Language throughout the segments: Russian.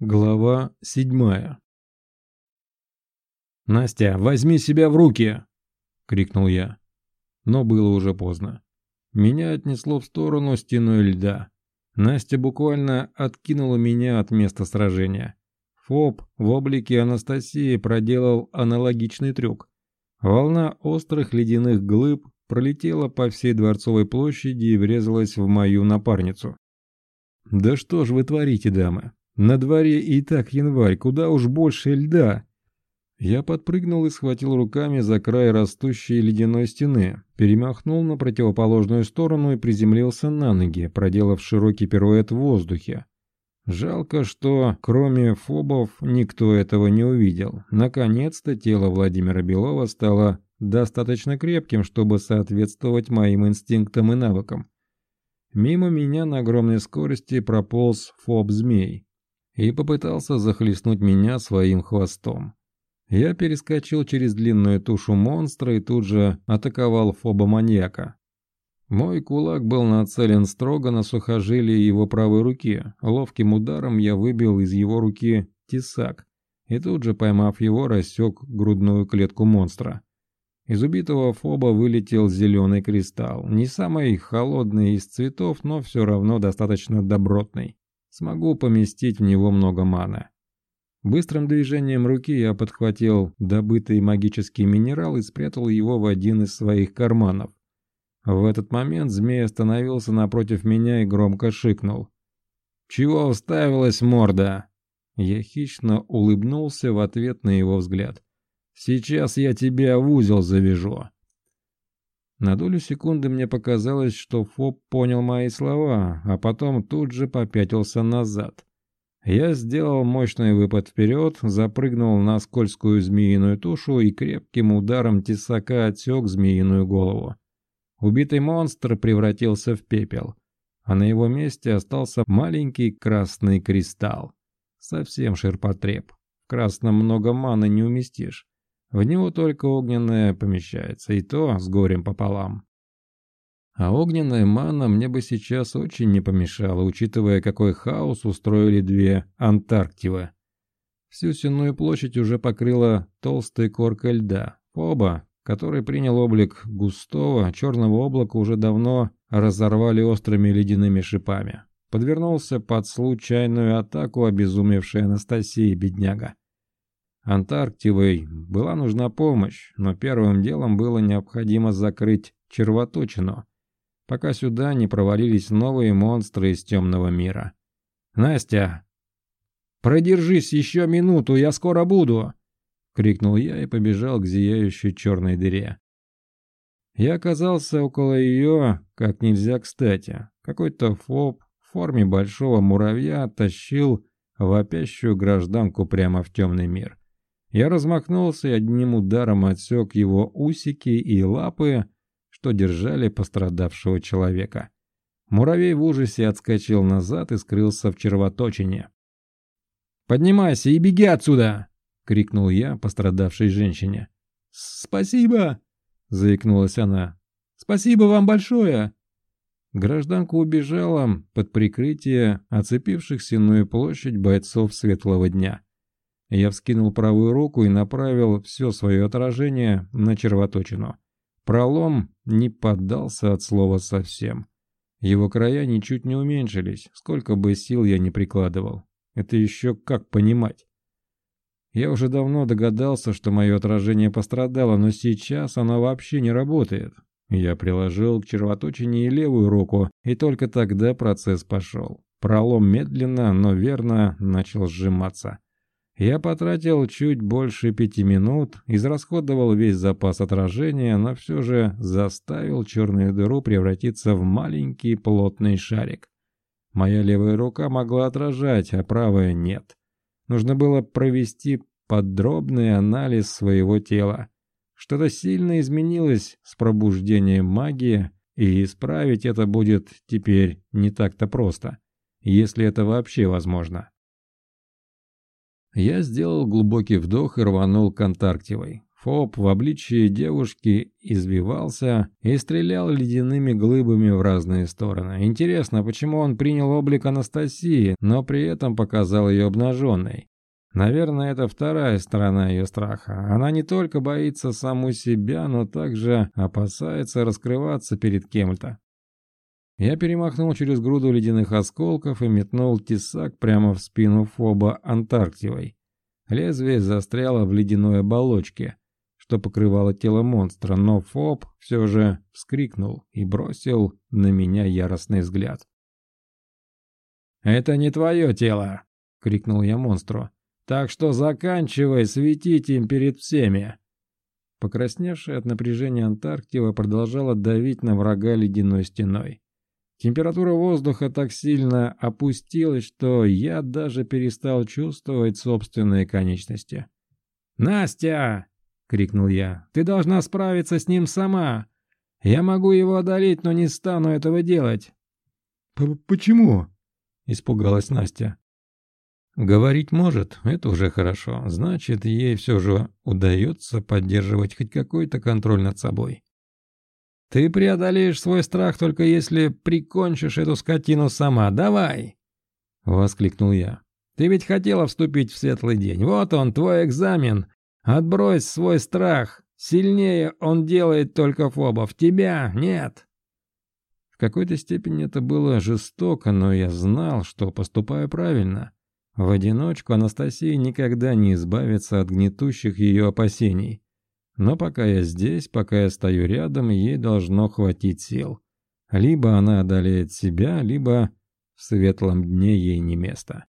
Глава седьмая «Настя, возьми себя в руки!» — крикнул я. Но было уже поздно. Меня отнесло в сторону стеной льда. Настя буквально откинула меня от места сражения. Фоб в облике Анастасии проделал аналогичный трюк. Волна острых ледяных глыб пролетела по всей Дворцовой площади и врезалась в мою напарницу. «Да что ж вы творите, дамы? На дворе и так январь, куда уж больше льда!» Я подпрыгнул и схватил руками за край растущей ледяной стены, перемахнул на противоположную сторону и приземлился на ноги, проделав широкий пируэт в воздухе. Жалко, что кроме фобов никто этого не увидел. Наконец-то тело Владимира Белова стало достаточно крепким, чтобы соответствовать моим инстинктам и навыкам. Мимо меня на огромной скорости прополз фоб-змей и попытался захлестнуть меня своим хвостом. Я перескочил через длинную тушу монстра и тут же атаковал фоба-маньяка. Мой кулак был нацелен строго на сухожилие его правой руки. Ловким ударом я выбил из его руки тесак и тут же, поймав его, рассек грудную клетку монстра. Из убитого фоба вылетел зеленый кристалл. Не самый холодный из цветов, но все равно достаточно добротный. Смогу поместить в него много маны. Быстрым движением руки я подхватил добытый магический минерал и спрятал его в один из своих карманов. В этот момент змей остановился напротив меня и громко шикнул. «Чего уставилась морда?» Я хищно улыбнулся в ответ на его взгляд. «Сейчас я тебя в узел завяжу». На долю секунды мне показалось, что Фоб понял мои слова, а потом тут же попятился назад. Я сделал мощный выпад вперед, запрыгнул на скользкую змеиную тушу и крепким ударом тесака отсек змеиную голову. Убитый монстр превратился в пепел, а на его месте остался маленький красный кристалл. Совсем ширпотреб. В красном много маны не уместишь. В него только огненное помещается, и то с горем пополам. А огненная мана мне бы сейчас очень не помешала, учитывая, какой хаос устроили две Антарктивы. Всю Сенную площадь уже покрыла толстая корка льда. Оба который принял облик густого черного облака, уже давно разорвали острыми ледяными шипами. Подвернулся под случайную атаку обезумевшая Анастасия, бедняга. Антарктивой была нужна помощь, но первым делом было необходимо закрыть червоточину, пока сюда не провалились новые монстры из темного мира. «Настя, продержись еще минуту, я скоро буду!» крикнул я и побежал к зияющей черной дыре. Я оказался около ее как нельзя кстати. Какой-то фоб в форме большого муравья тащил вопящую гражданку прямо в темный мир. Я размахнулся и одним ударом отсек его усики и лапы, что держали пострадавшего человека. Муравей в ужасе отскочил назад и скрылся в червоточине. «Поднимайся и беги отсюда!» крикнул я пострадавшей женщине. «Спасибо!» — заикнулась она. «Спасибо вам большое!» Гражданка убежала под прикрытие оцепивших Сенную площадь бойцов светлого дня. Я вскинул правую руку и направил все свое отражение на червоточину. Пролом не поддался от слова совсем. Его края ничуть не уменьшились, сколько бы сил я ни прикладывал. Это еще как понимать? Я уже давно догадался, что мое отражение пострадало, но сейчас оно вообще не работает. Я приложил к червоточине и левую руку, и только тогда процесс пошел. Пролом медленно, но верно начал сжиматься. Я потратил чуть больше пяти минут, израсходовал весь запас отражения, но все же заставил черную дыру превратиться в маленький плотный шарик. Моя левая рука могла отражать, а правая нет. Нужно было провести подробный анализ своего тела. Что-то сильно изменилось с пробуждением магии, и исправить это будет теперь не так-то просто, если это вообще возможно. Я сделал глубокий вдох и рванул к Антарктивой. Фоб в обличии девушки извивался и стрелял ледяными глыбами в разные стороны. Интересно, почему он принял облик Анастасии, но при этом показал ее обнаженной? Наверное, это вторая сторона ее страха. Она не только боится саму себя, но также опасается раскрываться перед кем-то. Я перемахнул через груду ледяных осколков и метнул тесак прямо в спину Фоба Антарктивой. Лезвие застряло в ледяной оболочке что покрывало тело монстра, но Фоб все же вскрикнул и бросил на меня яростный взгляд. «Это не твое тело!» — крикнул я монстру. «Так что заканчивай светить им перед всеми!» Покрасневшая от напряжения Антарктива продолжала давить на врага ледяной стеной. Температура воздуха так сильно опустилась, что я даже перестал чувствовать собственные конечности. «Настя!» — крикнул я. «Ты должна справиться с ним сама. Я могу его одолеть, но не стану этого делать». «Почему?» — испугалась Настя. «Говорить может, это уже хорошо. Значит, ей все же удается поддерживать хоть какой-то контроль над собой». «Ты преодолеешь свой страх только если прикончишь эту скотину сама. Давай!» — воскликнул я. «Ты ведь хотела вступить в светлый день. Вот он, твой экзамен. Отбрось свой страх. Сильнее он делает только фобов. Тебя нет. В какой-то степени это было жестоко, но я знал, что поступаю правильно. В одиночку Анастасия никогда не избавится от гнетущих ее опасений. Но пока я здесь, пока я стою рядом, ей должно хватить сил. Либо она одолеет себя, либо в светлом дне ей не место.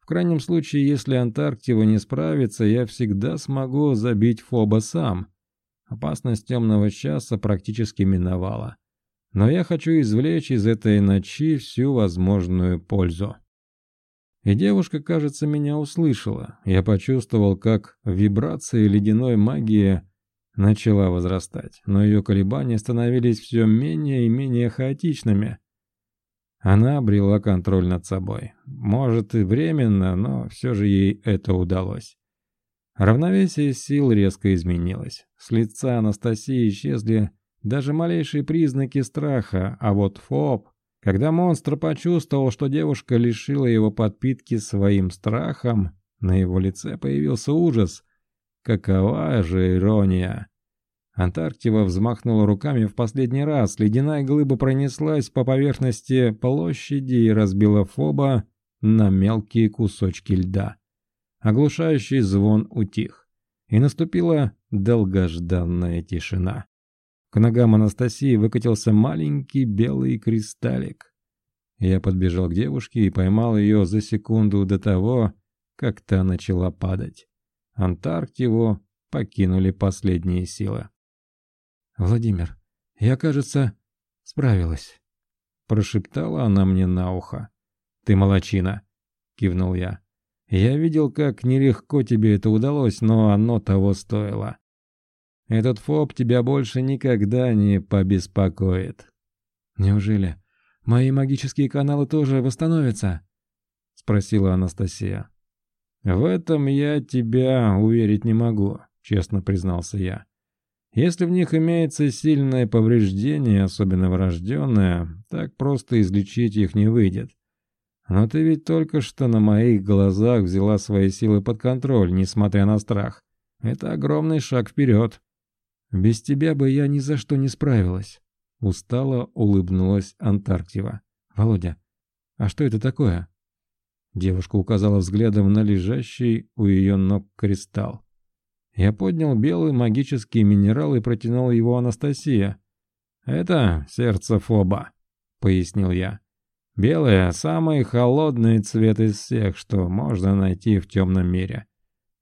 В крайнем случае, если Антарктива не справится, я всегда смогу забить Фоба сам. Опасность темного часа практически миновала. Но я хочу извлечь из этой ночи всю возможную пользу. И девушка, кажется, меня услышала. Я почувствовал, как вибрация ледяной магии начала возрастать, но ее колебания становились все менее и менее хаотичными. Она обрела контроль над собой. Может и временно, но все же ей это удалось. Равновесие сил резко изменилось. С лица Анастасии исчезли даже малейшие признаки страха, а вот Фоб, когда монстр почувствовал, что девушка лишила его подпитки своим страхом, на его лице появился ужас. Какова же ирония! Антарктива взмахнула руками в последний раз. Ледяная глыба пронеслась по поверхности площади и разбила Фоба на мелкие кусочки льда. Оглушающий звон утих. И наступила долгожданная тишина. К ногам Анастасии выкатился маленький белый кристаллик. Я подбежал к девушке и поймал ее за секунду до того, как та начала падать. Антарктиву покинули последние силы. «Владимир, я, кажется, справилась», — прошептала она мне на ухо. «Ты молочина», — кивнул я. «Я видел, как нелегко тебе это удалось, но оно того стоило. Этот фоб тебя больше никогда не побеспокоит». «Неужели мои магические каналы тоже восстановятся?» — спросила Анастасия. «В этом я тебя уверить не могу», — честно признался я. Если в них имеется сильное повреждение, особенно врожденное, так просто излечить их не выйдет. Но ты ведь только что на моих глазах взяла свои силы под контроль, несмотря на страх. Это огромный шаг вперед. Без тебя бы я ни за что не справилась. Устало улыбнулась Антарктива. Володя, а что это такое? Девушка указала взглядом на лежащий у ее ног кристалл. Я поднял белый магический минерал и протянул его Анастасии. «Это сердце Фоба», — пояснил я. «Белое — самый холодный цвет из всех, что можно найти в темном мире.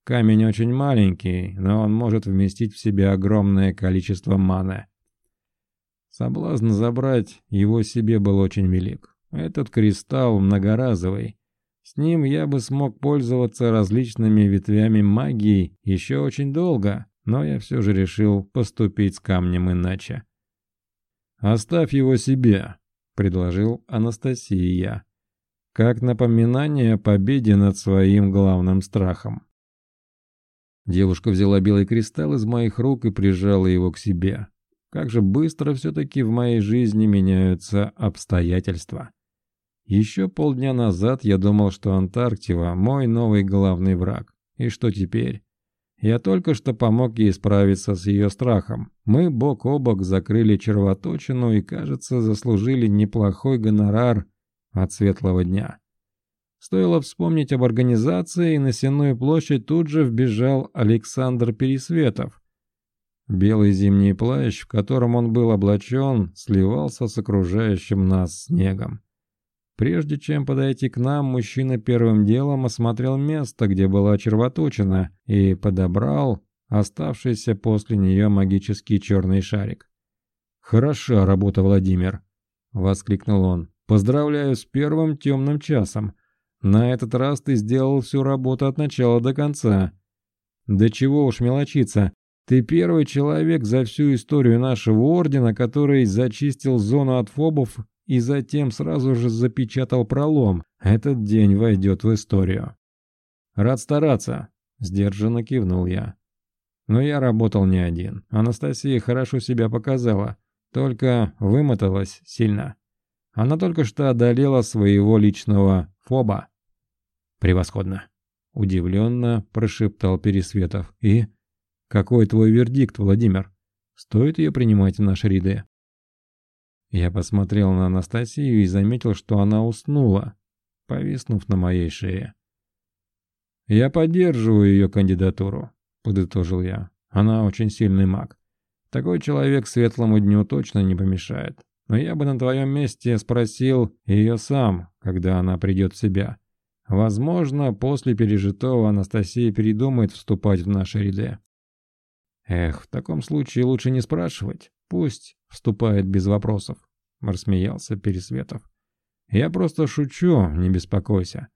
Камень очень маленький, но он может вместить в себя огромное количество маны. Соблазн забрать его себе был очень велик. Этот кристалл многоразовый, с ним я бы смог пользоваться различными ветвями магии еще очень долго, но я все же решил поступить с камнем иначе. «Оставь его себе», — предложил Анастасия, как напоминание о победе над своим главным страхом. Девушка взяла белый кристалл из моих рук и прижала его к себе. Как же быстро все-таки в моей жизни меняются обстоятельства. Еще полдня назад я думал, что Антарктива – мой новый главный враг. И что теперь? Я только что помог ей справиться с ее страхом. Мы бок о бок закрыли червоточину и, кажется, заслужили неплохой гонорар от светлого дня. Стоило вспомнить об организации, и на Сенную площадь тут же вбежал Александр Пересветов. Белый зимний плащ, в котором он был облачен, сливался с окружающим нас снегом. Прежде чем подойти к нам, мужчина первым делом осмотрел место, где была червоточина, и подобрал оставшийся после нее магический черный шарик. «Хороша работа, Владимир!» — воскликнул он. «Поздравляю с первым темным часом. На этот раз ты сделал всю работу от начала до конца. Да чего уж мелочиться. Ты первый человек за всю историю нашего ордена, который зачистил зону от фобов и затем сразу же запечатал пролом. Этот день войдет в историю. Рад стараться, сдержанно кивнул я. Но я работал не один. Анастасия хорошо себя показала, только вымоталась сильно. Она только что одолела своего личного фоба. «Превосходно!» — удивленно прошептал Пересветов. «И? Какой твой вердикт, Владимир? Стоит ее принимать в наши ряды?» Я посмотрел на Анастасию и заметил, что она уснула, повиснув на моей шее. «Я поддерживаю ее кандидатуру», — подытожил я. «Она очень сильный маг. Такой человек светлому дню точно не помешает. Но я бы на твоем месте спросил ее сам, когда она придет в себя. Возможно, после пережитого Анастасия передумает вступать в наши ряды. Эх, в таком случае лучше не спрашивать. Пусть вступает без вопросов, рассмеялся Пересветов. Я просто шучу, не беспокойся.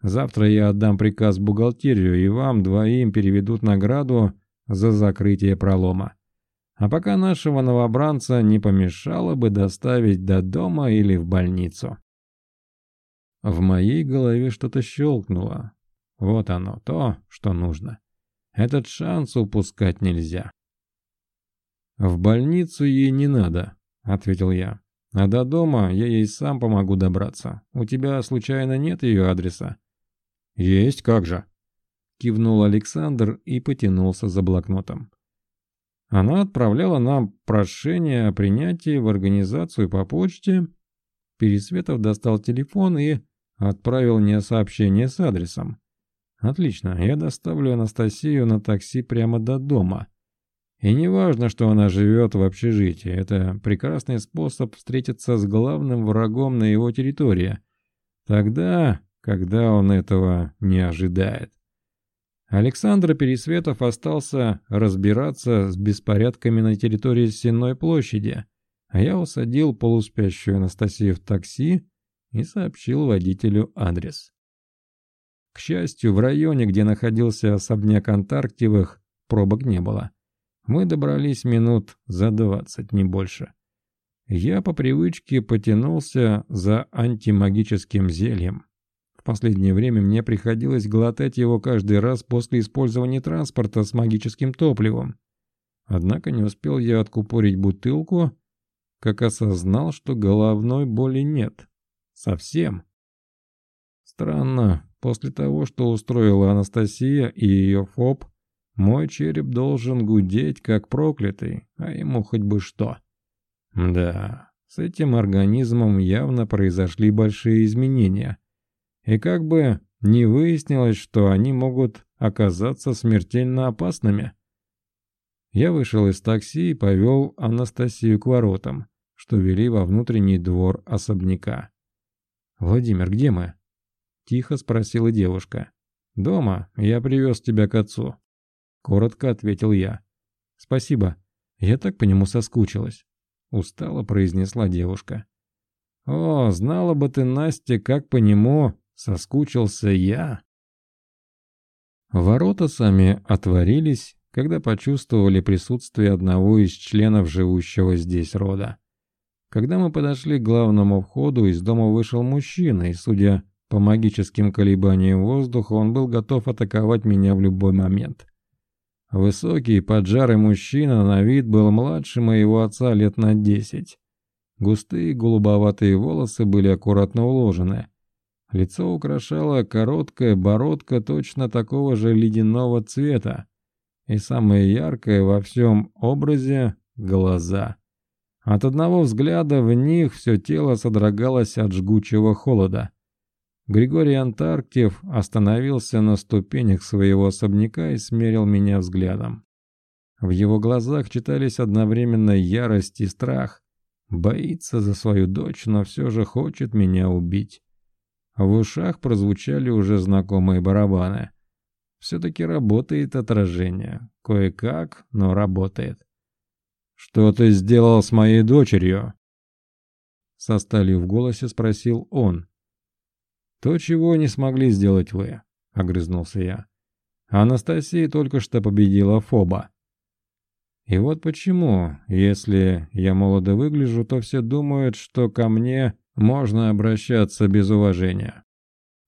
Завтра я отдам приказ бухгалтерию, и вам двоим переведут награду за закрытие пролома. А пока нашего новобранца не помешало бы доставить до дома или в больницу. В моей голове что-то щелкнуло. Вот оно, то, что нужно. Этот шанс упускать нельзя. «В больницу ей не надо», — ответил я. «А до дома я ей сам помогу добраться. У тебя, случайно, нет ее адреса?» «Есть, как же», — кивнул Александр и потянулся за блокнотом. Она отправляла нам прошение о принятии в организацию по почте. Пересветов достал телефон и Отправил мне сообщение с адресом. Отлично, я доставлю Анастасию на такси прямо до дома. И не важно, что она живет в общежитии, это прекрасный способ встретиться с главным врагом на его территории. Тогда, когда он этого не ожидает. Александр Пересветов остался разбираться с беспорядками на территории Сенной площади, а я усадил полуспящую Анастасию в такси и сообщил водителю адрес. К счастью, в районе, где находился особняк Антарктивых, пробок не было. Мы добрались минут за двадцать, не больше. Я по привычке потянулся за антимагическим зельем. В последнее время мне приходилось глотать его каждый раз после использования транспорта с магическим топливом. Однако не успел я откупорить бутылку, как осознал, что головной боли нет. Совсем. Странно, после того, что устроила Анастасия и ее ФОП, мой череп должен гудеть как проклятый, а ему хоть бы что. Да, с этим организмом явно произошли большие изменения. И как бы не выяснилось, что они могут оказаться смертельно опасными. Я вышел из такси и повел Анастасию к воротам, что вели во внутренний двор особняка. «Владимир, где мы?» — тихо спросила девушка. «Дома. Я привез тебя к отцу». Коротко ответил я. «Спасибо. Я так по нему соскучилась», — устало произнесла девушка. «О, знала бы ты, Настя, как по нему соскучился я!» Ворота сами отворились, когда почувствовали присутствие одного из членов живущего здесь рода. Когда мы подошли к главному входу, из дома вышел мужчина, и, судя по магическим колебаниям воздуха, он был готов атаковать меня в любой момент. Высокий, поджарый мужчина на вид был младше моего отца лет на десять. Густые голубоватые волосы были аккуратно уложены. Лицо украшала короткая бородка точно такого же ледяного цвета. И самое яркое во всем образе — глаза. От одного взгляда в них все тело содрогалось от жгучего холода. Григорий Антарктив остановился на ступенях своего особняка и смерил меня взглядом. В его глазах читались одновременно ярость и страх. Боится за свою дочь, но все же хочет меня убить. В ушах прозвучали уже знакомые барабаны. Все-таки работает отражение. Кое-как, но работает. «Что ты сделал с моей дочерью?» Со сталью в голосе спросил он. «То, чего не смогли сделать вы», — огрызнулся я. «Анастасия только что победила Фоба». И вот почему, если я молодо выгляжу, то все думают, что ко мне можно обращаться без уважения.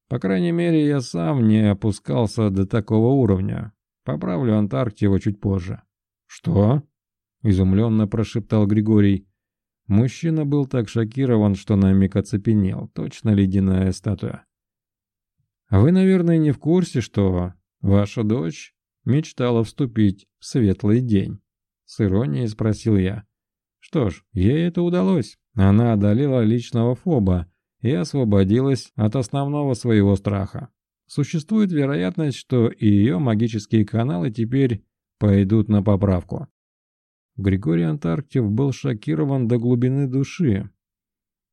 По крайней мере, я сам не опускался до такого уровня. Поправлю Антарктику чуть позже. «Что?» — изумленно прошептал Григорий. Мужчина был так шокирован, что на миг оцепенел, точно ледяная статуя. «Вы, наверное, не в курсе, что ваша дочь мечтала вступить в светлый день?» С иронией спросил я. Что ж, ей это удалось. Она одолела личного фоба и освободилась от основного своего страха. Существует вероятность, что и ее магические каналы теперь пойдут на поправку. Григорий Антарктив был шокирован до глубины души.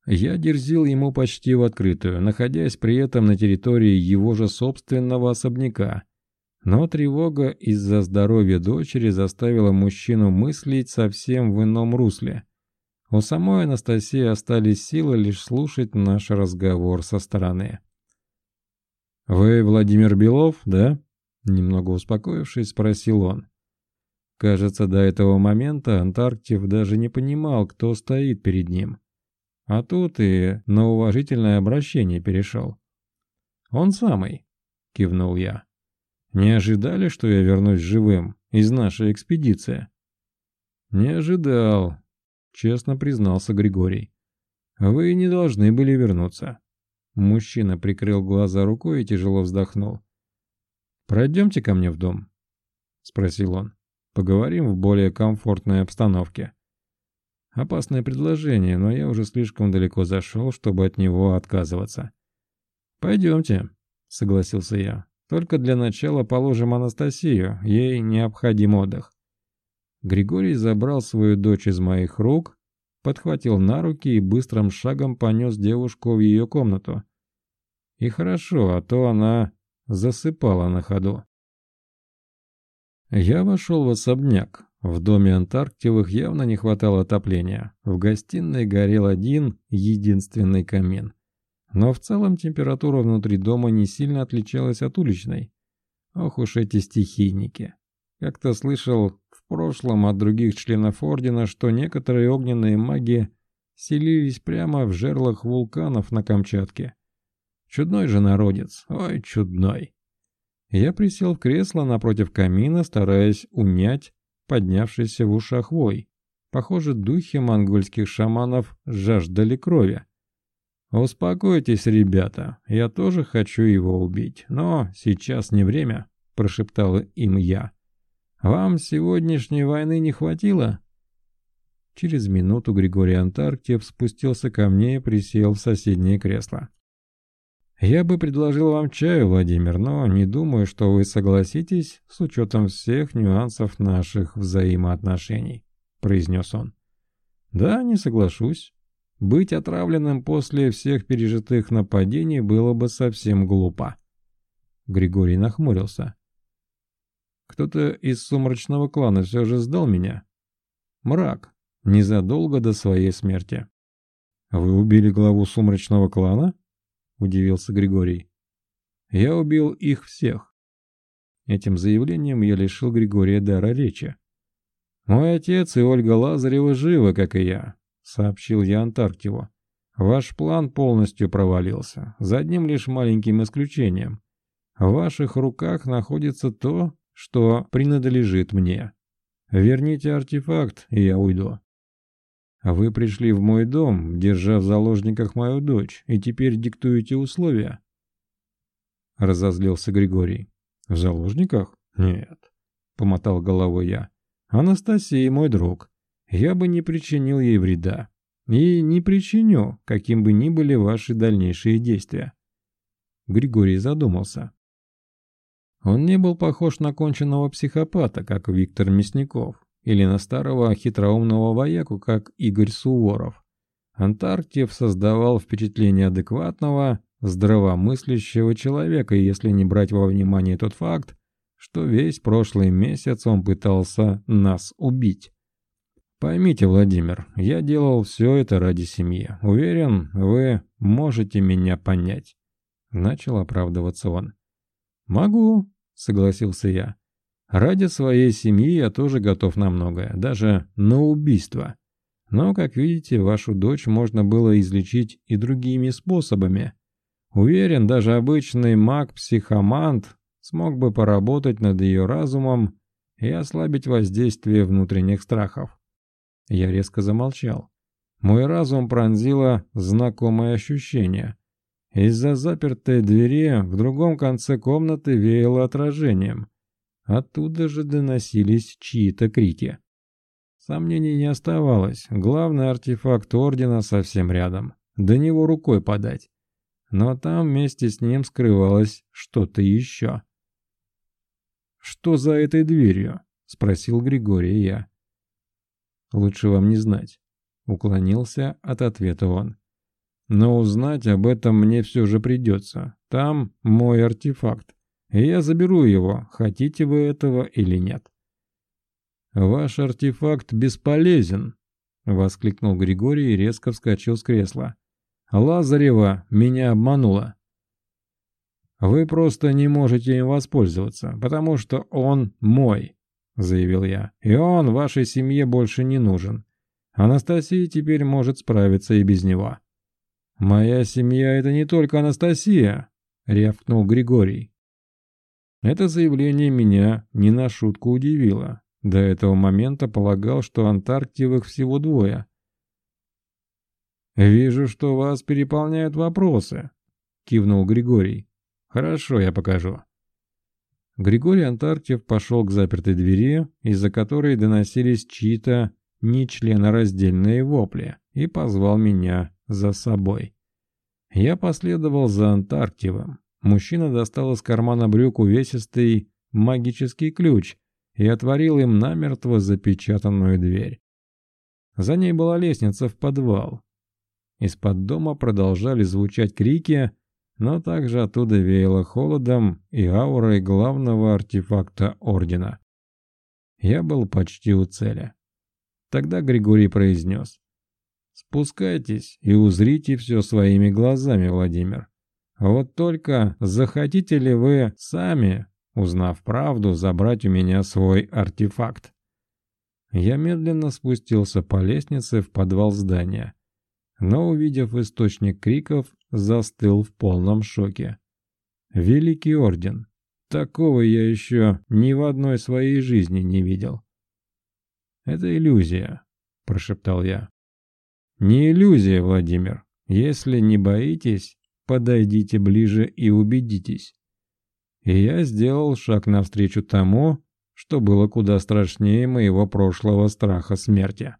Я дерзил ему почти в открытую, находясь при этом на территории его же собственного особняка. Но тревога из-за здоровья дочери заставила мужчину мыслить совсем в ином русле. У самой Анастасии остались силы лишь слушать наш разговор со стороны. «Вы Владимир Белов, да?» Немного успокоившись, спросил он. Кажется, до этого момента Антарктив даже не понимал, кто стоит перед ним. А тут и на уважительное обращение перешел. «Он самый», — кивнул я. «Не ожидали, что я вернусь живым из нашей экспедиции?» «Не ожидал», — честно признался Григорий. «Вы не должны были вернуться». Мужчина прикрыл глаза рукой и тяжело вздохнул. «Пройдемте ко мне в дом», — спросил он. Поговорим в более комфортной обстановке. Опасное предложение, но я уже слишком далеко зашел, чтобы от него отказываться. «Пойдемте», — согласился я. «Только для начала положим Анастасию, ей необходим отдых». Григорий забрал свою дочь из моих рук, подхватил на руки и быстрым шагом понес девушку в ее комнату. И хорошо, а то она засыпала на ходу. Я вошел в особняк. В доме Антарктивых явно не хватало отопления. В гостиной горел один, единственный камин. Но в целом температура внутри дома не сильно отличалась от уличной. Ох уж эти стихийники. Как-то слышал в прошлом от других членов Ордена, что некоторые огненные маги селились прямо в жерлах вулканов на Камчатке. Чудной же народец, ой, чудной. Я присел в кресло напротив камина, стараясь унять поднявшийся в ушах вой. Похоже, духи монгольских шаманов жаждали крови. «Успокойтесь, ребята, я тоже хочу его убить, но сейчас не время», – прошептал им я. «Вам сегодняшней войны не хватило?» Через минуту Григорий Антарктиев спустился ко мне и присел в соседнее кресло. Я бы предложил вам чаю, Владимир, но не думаю, что вы согласитесь с учетом всех нюансов наших взаимоотношений», — произнес он. «Да, не соглашусь. Быть отравленным после всех пережитых нападений было бы совсем глупо». Григорий нахмурился. «Кто-то из сумрачного клана все же сдал меня?» «Мрак, незадолго до своей смерти». «Вы убили главу сумрачного клана?» Удивился Григорий. «Я убил их всех». Этим заявлением я лишил Григория дара речи. «Мой отец и Ольга Лазарева живы, как и я», — сообщил я Антарктиву. «Ваш план полностью провалился, за одним лишь маленьким исключением. В ваших руках находится то, что принадлежит мне. Верните артефакт, и я уйду. Вы пришли в мой дом, держа в заложниках мою дочь, и теперь диктуете условия. Разозлился Григорий. В заложниках? Нет. Помотал головой я. Анастасия мой друг. Я бы не причинил ей вреда. И не причиню, каким бы ни были ваши дальнейшие действия. Григорий задумался. Он не был похож на конченного психопата, как Виктор Мясников, или на старого хитроумного вояку, как Игорь Суворов. Антарктив создавал впечатление адекватного, здравомыслящего человека, если не брать во внимание тот факт, что весь прошлый месяц он пытался нас убить. Поймите, Владимир, я делал все это ради семьи. Уверен, вы можете меня понять. Начал оправдываться он. Могу, согласился я. Ради своей семьи я тоже готов на многое, даже на убийство. Но, как видите, вашу дочь можно было излечить и другими способами. Уверен, даже обычный маг-психомант смог бы поработать над ее разумом и ослабить воздействие внутренних страхов. Я резко замолчал. Мой разум пронзило знакомое ощущение. Из-за запертой двери в другом конце комнаты веяло отражением. Оттуда же доносились чьи-то крики. Сомнений не оставалось. Главный артефакт Ордена совсем рядом. До него рукой подать. Но там вместе с ним скрывалось что-то еще. «Что за этой дверью?» — спросил Григорий я. «Лучше вам не знать», — уклонился от ответа он. «Но узнать об этом мне все же придется. Там мой артефакт и я заберу его, хотите вы этого или нет. «Ваш артефакт бесполезен», — воскликнул Григорий и резко вскочил с кресла. «Лазарева меня обманула». «Вы просто не можете им воспользоваться, потому что он мой», — заявил я. «И он вашей семье больше не нужен. Анастасия теперь может справиться и без него». «Моя семья — это не только Анастасия», — рявкнул Григорий. Это заявление меня не на шутку удивило. До этого момента полагал, что антарктивых всего двое. «Вижу, что вас переполняют вопросы», — кивнул Григорий. «Хорошо, я покажу». Григорий Антарктив пошел к запертой двери, из-за которой доносились чьи-то нечленораздельные вопли, и позвал меня за собой. Я последовал за Антарктивом. Мужчина достал из кармана брюк увесистый магический ключ и отворил им намертво запечатанную дверь. За ней была лестница в подвал. Из-под дома продолжали звучать крики, но также оттуда веяло холодом и аурой главного артефакта Ордена. Я был почти у цели. Тогда Григорий произнес. «Спускайтесь и узрите все своими глазами, Владимир. Вот только захотите ли вы сами, узнав правду, забрать у меня свой артефакт? Я медленно спустился по лестнице в подвал здания, но, увидев источник криков, застыл в полном шоке. Великий Орден. Такого я еще ни в одной своей жизни не видел. «Это иллюзия», — прошептал я. «Не иллюзия, Владимир. Если не боитесь, подойдите ближе и убедитесь. И я сделал шаг навстречу тому, что было куда страшнее моего прошлого страха смерти.